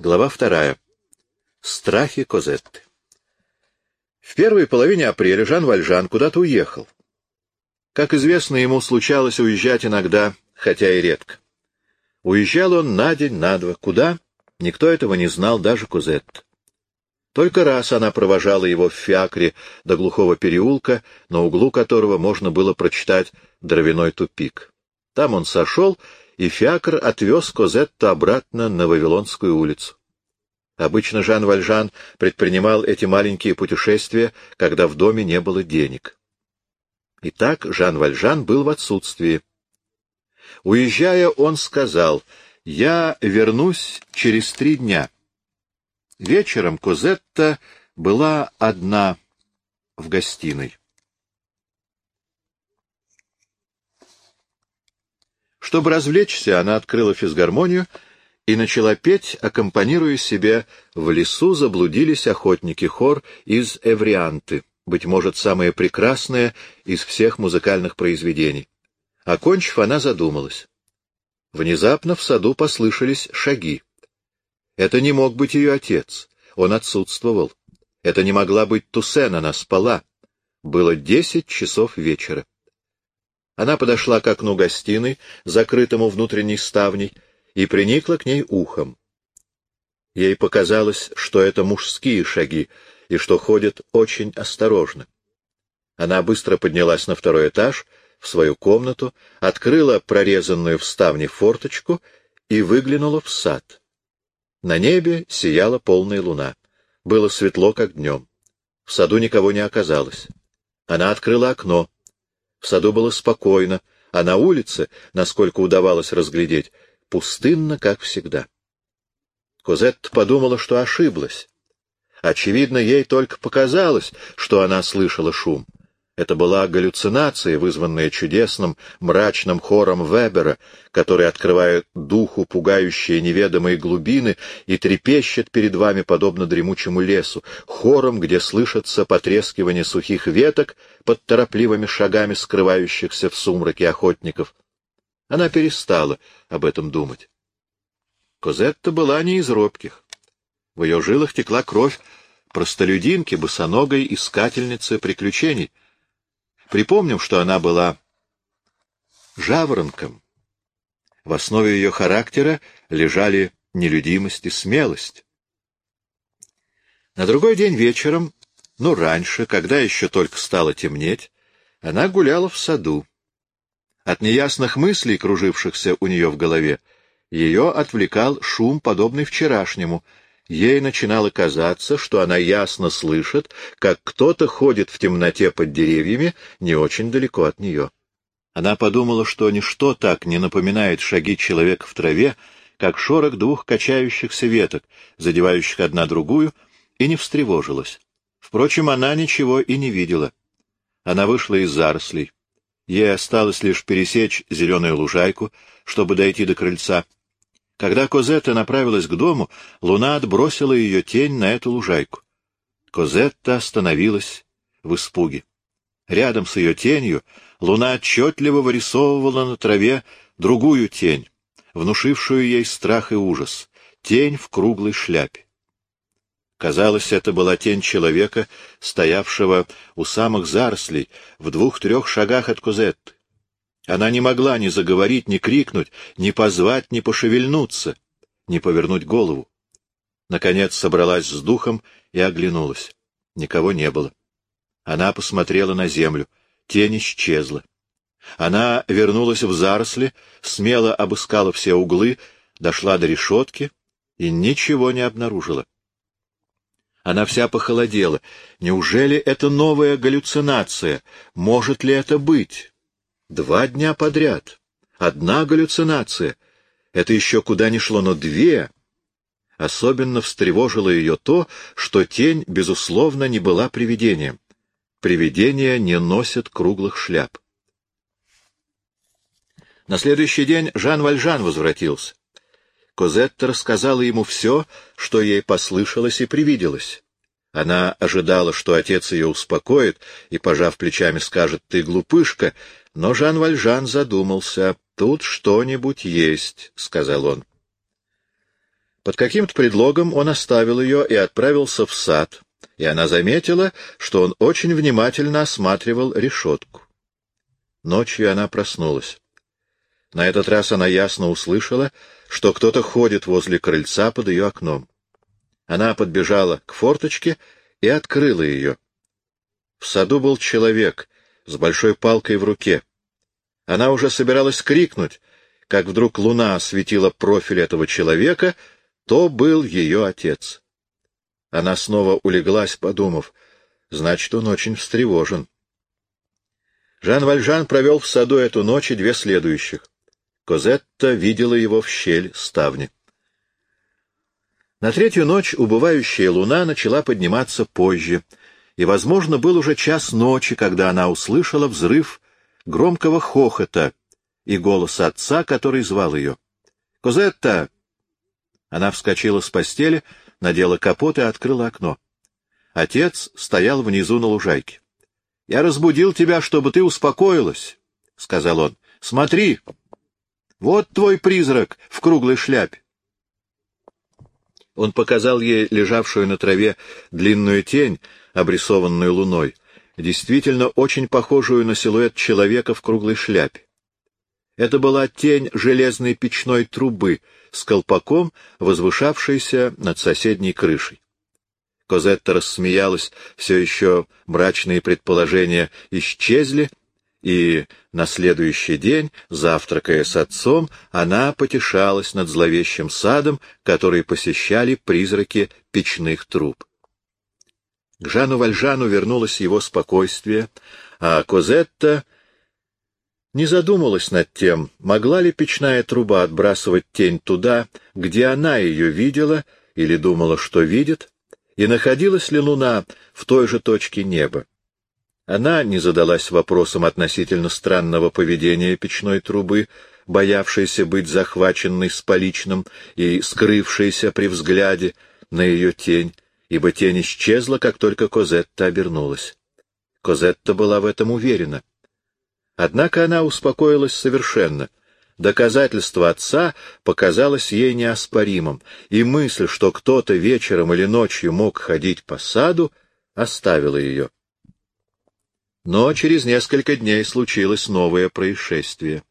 Глава вторая. Страхи Козетты. В первой половине апреля Жан Вальжан куда-то уехал. Как известно, ему случалось уезжать иногда, хотя и редко. Уезжал он на день, на два. Куда? Никто этого не знал, даже Козетта. Только раз она провожала его в фиакре до глухого переулка, на углу которого можно было прочитать дровяной тупик. Там он сошел, и фиакр отвез Козетту обратно на Вавилонскую улицу. Обычно Жан Вальжан предпринимал эти маленькие путешествия, когда в доме не было денег. Итак, Жан Вальжан был в отсутствии. Уезжая, он сказал, «Я вернусь через три дня». Вечером Козетта была одна в гостиной. Чтобы развлечься, она открыла физгармонию и начала петь, аккомпанируя себе «В лесу заблудились охотники» хор из Эврианты, быть может, самое прекрасное из всех музыкальных произведений. Окончив, она задумалась. Внезапно в саду послышались шаги. Это не мог быть ее отец, он отсутствовал. Это не могла быть Туссен, она спала. Было десять часов вечера. Она подошла к окну гостиной, закрытому внутренней ставней, и приникла к ней ухом. Ей показалось, что это мужские шаги, и что ходят очень осторожно. Она быстро поднялась на второй этаж, в свою комнату, открыла прорезанную в ставне форточку и выглянула в сад. На небе сияла полная луна. Было светло, как днем. В саду никого не оказалось. Она открыла окно. В саду было спокойно, а на улице, насколько удавалось разглядеть, пустынно, как всегда. Козетта подумала, что ошиблась. Очевидно, ей только показалось, что она слышала шум. Это была галлюцинация, вызванная чудесным, мрачным хором Вебера, который открывает духу пугающие неведомые глубины и трепещет перед вами, подобно дремучему лесу, хором, где слышится потрескивание сухих веток под торопливыми шагами скрывающихся в сумраке охотников. Она перестала об этом думать. Козетта была не из робких. В ее жилах текла кровь простолюдинки, босоногой искательницы приключений — Припомним, что она была жаворонком. В основе ее характера лежали нелюдимость и смелость. На другой день вечером, ну, раньше, когда еще только стало темнеть, она гуляла в саду. От неясных мыслей, кружившихся у нее в голове, ее отвлекал шум, подобный вчерашнему — Ей начинало казаться, что она ясно слышит, как кто-то ходит в темноте под деревьями не очень далеко от нее. Она подумала, что ничто так не напоминает шаги человека в траве, как шорох двух качающихся веток, задевающих одна другую, и не встревожилась. Впрочем, она ничего и не видела. Она вышла из зарослей. Ей осталось лишь пересечь зеленую лужайку, чтобы дойти до крыльца — когда Козетта направилась к дому, луна отбросила ее тень на эту лужайку. Козетта остановилась в испуге. Рядом с ее тенью луна отчетливо вырисовывала на траве другую тень, внушившую ей страх и ужас, тень в круглой шляпе. Казалось, это была тень человека, стоявшего у самых зарослей, в двух-трех шагах от Козетты. Она не могла ни заговорить, ни крикнуть, ни позвать, ни пошевельнуться, ни повернуть голову. Наконец собралась с духом и оглянулась. Никого не было. Она посмотрела на землю. Тень исчезла. Она вернулась в заросли, смело обыскала все углы, дошла до решетки и ничего не обнаружила. Она вся похолодела. Неужели это новая галлюцинация? Может ли это быть? Два дня подряд. Одна галлюцинация. Это еще куда ни шло, но две. Особенно встревожило ее то, что тень, безусловно, не была привидением. Привидения не носят круглых шляп. На следующий день Жан Вальжан возвратился. Козетта рассказала ему все, что ей послышалось и привиделось. Она ожидала, что отец ее успокоит и, пожав плечами, скажет «ты глупышка», но Жан Вальжан задумался. «Тут что-нибудь есть», — сказал он. Под каким-то предлогом он оставил ее и отправился в сад, и она заметила, что он очень внимательно осматривал решетку. Ночью она проснулась. На этот раз она ясно услышала, что кто-то ходит возле крыльца под ее окном. Она подбежала к форточке и открыла ее. В саду был человек с большой палкой в руке. Она уже собиралась крикнуть, как вдруг луна осветила профиль этого человека, то был ее отец. Она снова улеглась, подумав, значит, он очень встревожен. Жан Вальжан провел в саду эту ночь и две следующих. Козетта видела его в щель ставни. На третью ночь убывающая луна начала подниматься позже, и, возможно, был уже час ночи, когда она услышала взрыв громкого хохота и голос отца, который звал ее. «Козетта!» Она вскочила с постели, надела капот и открыла окно. Отец стоял внизу на лужайке. — Я разбудил тебя, чтобы ты успокоилась, — сказал он. — Смотри, вот твой призрак в круглой шляпе. Он показал ей лежавшую на траве длинную тень, обрисованную луной, действительно очень похожую на силуэт человека в круглой шляпе. Это была тень железной печной трубы с колпаком, возвышавшейся над соседней крышей. Козетта рассмеялась, все еще мрачные предположения исчезли, и на следующий день, завтракая с отцом, она потешалась над зловещим садом, который посещали призраки печных труб. К Жану Вальжану вернулось его спокойствие, а Козетта не задумалась над тем, могла ли печная труба отбрасывать тень туда, где она ее видела или думала, что видит, и находилась ли луна в той же точке неба. Она не задалась вопросом относительно странного поведения печной трубы, боявшейся быть захваченной с поличным и скрывшейся при взгляде на ее тень, ибо тень исчезла, как только Козетта обернулась. Козетта была в этом уверена. Однако она успокоилась совершенно. Доказательство отца показалось ей неоспоримым, и мысль, что кто-то вечером или ночью мог ходить по саду, оставила ее. Но через несколько дней случилось новое происшествие.